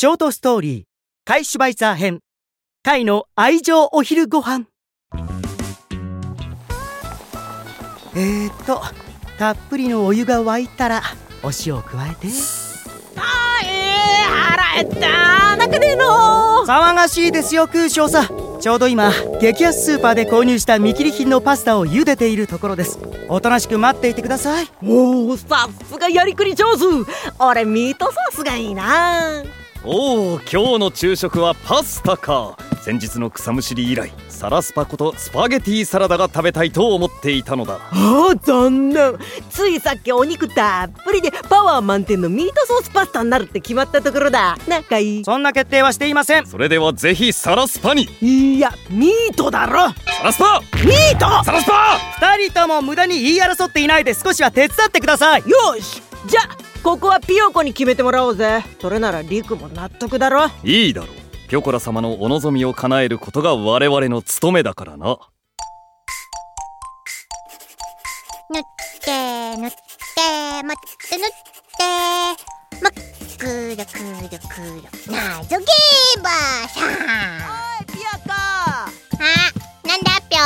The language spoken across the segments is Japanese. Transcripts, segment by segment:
ショートストーリーカイ・シュバイツァー編貝の愛情お昼ご飯。えーっとたっぷりのお湯が沸いたらお塩を加えて。あーえー、腹減った中での。騒がしいですよ空将さちょうど今激安スーパーで購入した見切り品のパスタを茹でているところです。おとなしく待っていてください。おおさすがやりくり上手。俺ミートソースがいいなおお今日の昼食はパスタか。先日の草むしり以来サラスパことスパゲティサラダが食べたいと思っていたのだ。ああ残念。ついさっきお肉たっぷりでパワー満点のミートソースパスタになるって決まったところだ。仲いい。そんな決定はしていません。それではぜひサラスパに。いやミートだろ。サラスパミート！サラスパ二人とも無駄に言い争っていないで少しは手伝ってください。よしじゃここはピヨコに決めてもらおうぜ。それならリクも納得だろ。いいだろう。ピョコラ様のお望みを叶えることが我々の務めだからな。塗って塗ってまって塗ってまくるくるくる謎ゲーバーさんあピヨコなんだぴょ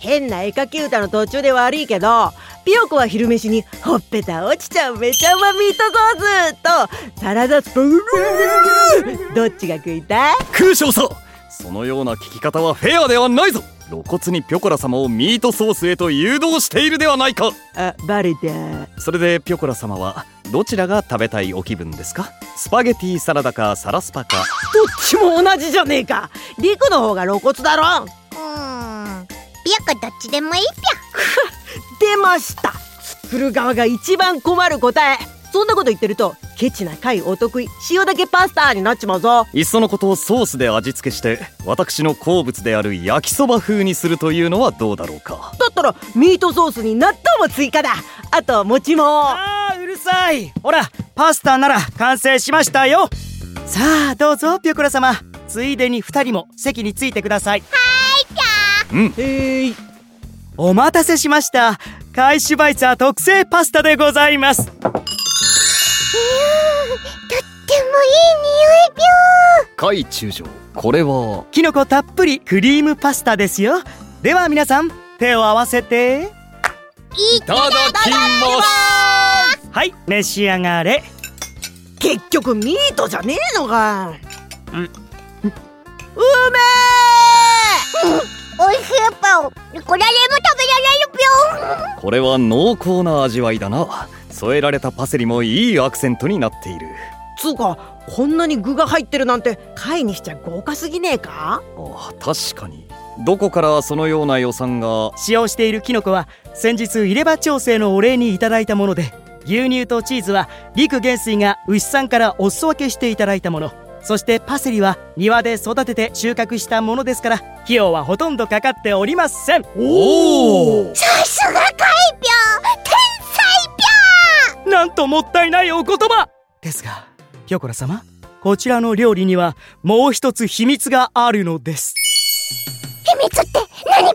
変な絵描き歌の途中で悪いけどピヨコは昼飯にほっぺた落ちちゃうめちゃうまミートソースとサラダスプーン。どっちが食いたい？空将さ。そのような聞き方はフェアではないぞ。露骨にピョコラ様をミートソースへと誘導しているではないか。あバレた。それでピョコラ様はどちらが食べたいお気分ですか？スパゲティサラダかサラスパか。どっちも同じじゃねえか。リクの方が露骨だろ。うーん。ぴよこどっちでもいいぴ出ました。作る側が一番困る答え。そんなこと言ってるとケチな貝お得意塩だけパスタになっちまうぞ。いっそのことをソースで味付けして私の好物である焼きそば風にするというのはどうだろうか。だったらミートソースに納豆も追加だ。あと餅も。あーうるさい。ほらパスタなら完成しましたよ。さあどうぞピョコラ様。ついでに二人も席に着いてください。うん。へい。お待たせしましたカイシュバイツァー特製パスタでございます。とってもいい匂いぴょ海中将これは？きのこたっぷりクリームパスタですよ。では皆さん手を合わせて。いいただきます。はい召し上がれ。結局ミートじゃねえのかうめおいしいぴょこれでも食べられるぴょこれは濃厚な味わいだな。添えられたパセリもいいアクセントになっている。えつうかこんなに具が入ってるなんて貝にしちゃ豪華すぎねえか？あ確かに。どこからそのような予算が？使用しているキノコは先日入れ歯調整のお礼にいただいたもので牛乳とチーズは陸元帥が牛さんからお裾分けしていただいたものそしてパセリは庭で育てて収穫したものですから費用はほとんどかかっておりません。おおさすがかいぴょ天才ぴなんともったいないお言葉。ですがピョコラ様こちらの料理にはもう一つ秘密があるのです。ょ秘密って何ぴょ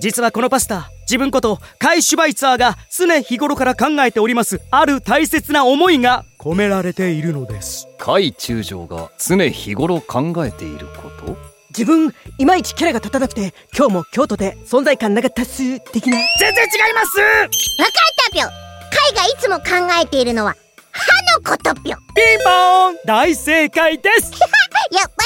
実はこのパスタ自分ことカイ・シュバイツァーが常日頃から考えておりますある大切な思いが込められているのです。海中将が常日頃考えていること？自分いまいちキャラが立たなくて今日も京都で存在感なかったっす的な。全然違います！わかったぴょカイがいつも考えているのは歯のことぴょピンポーン！大正解です！やっぱ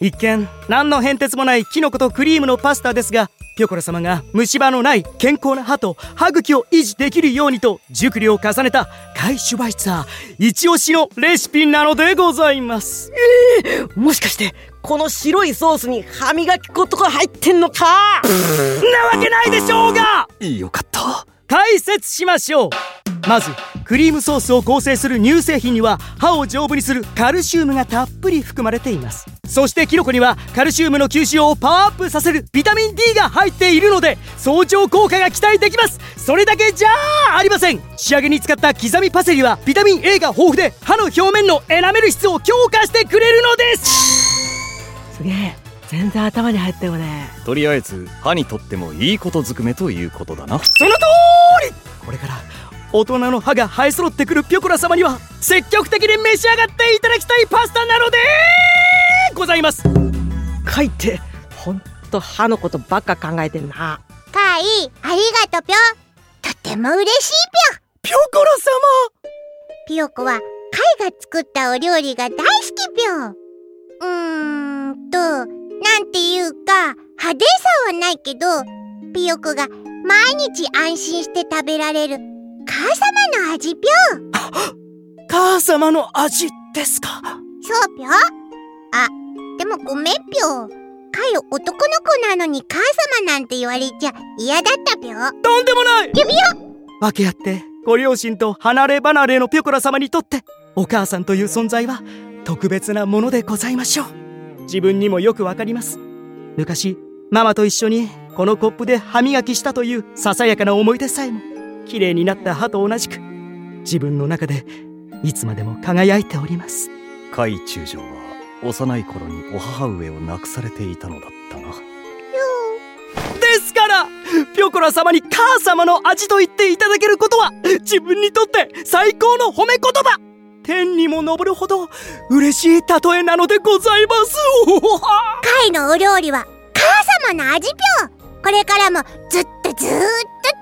り一見何の変哲もないキノコとクリームのパスタですがピョコラ様が虫歯のない健康な歯と歯茎を維持できるようにと熟慮を重ねたカイ・シュバイツァー一押しのレシピなのでございます。もしかしてこの白いソースに歯磨き粉とか入ってんのか？なわけないでしょうが！よかった解説しましょう。まずクリームソースを構成する乳製品には歯を丈夫にするカルシウムがたっぷり含まれています。そしてキノコにはカルシウムの吸収をパワーアップさせるビタミン D が入っているので相乗効果が期待できます。それだけじゃありません。仕上げに使った刻みパセリはビタミン A が豊富で歯の表面のエナメル質を強化してくれるのですすげえ全然頭に入ったよねとりあえず歯にとってもいいことずくめということだな。その通り。これから大人の歯が生え揃ってくるピョコラ様には積極的に召し上がっていただきたいパスタなのでございます。かいってほんと歯のことばっか考えてんな。かいありがとぴょ。とっても嬉しいピョコラ様！ぴょピヨコはかいが作ったお料理が大好きぴょ。うーんとなんていうか派手さはないけどピヨコが毎日安心して食べられる母様の味ぴょう母様の味ですか？そうぴょ。あでもごめんぴょ。かい男の子なのに母様なんて言われちゃ嫌だったぴょ。とんでもない！指輪！分け合ってご両親と離れ離れのピョコラ様にとってお母さんという存在は特別なものでございましょう。自分にもよくわかります。昔ママと一緒にこのコップで歯磨きしたというささやかな思い出さえも綺麗になった歯と同じく自分の中でいつまでも輝いております。海中将は幼い頃にお母上を亡くされていたのだったな。ですからピョコラ様に母様の味と言っていただけることは自分にとって最高の褒め言葉。天にも昇るほど嬉しい例えなのでございます。かいのお料理は母様の味ぴょこれからもずっとずーっと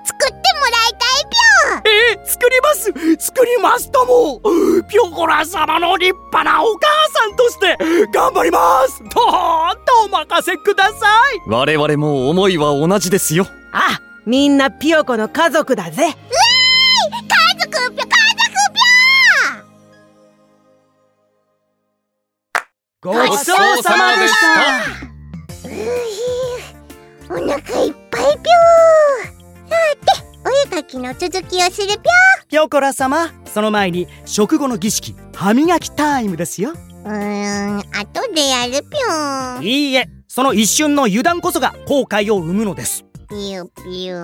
ます作りますともピョコラ様の立派なお母さんとして頑張ります。どうとお任せください。我々も思いは同じですよ。あみんなピヨコの家族だぜ。ぴょ続きをするぴょピョコラ様その前に食後の儀式歯磨きタイムですよ。うーん後でやるぴょいいえその一瞬の油断こそが後悔を生むのです。ぴよぴよ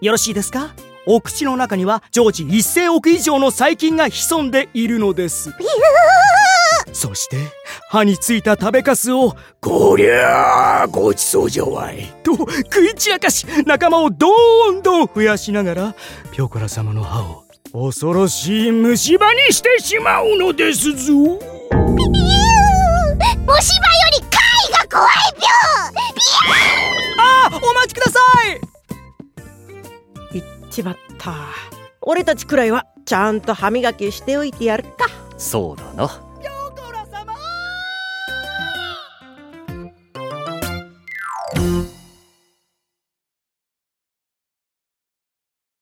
よろしいですか？お口の中には常時1000億以上の細菌が潜んでいるのですそして歯についた食べかすをこりゃあごちそうじゃわい。と食い散らかし仲間をどんどん増やしながらピョコラ様の歯を恐ろしい虫歯にしてしまうのですぞ。虫歯より貝が怖いぴょあお待ちくださいいっちまった俺たちくらいはちゃんと歯磨きしておいてやるかそうだな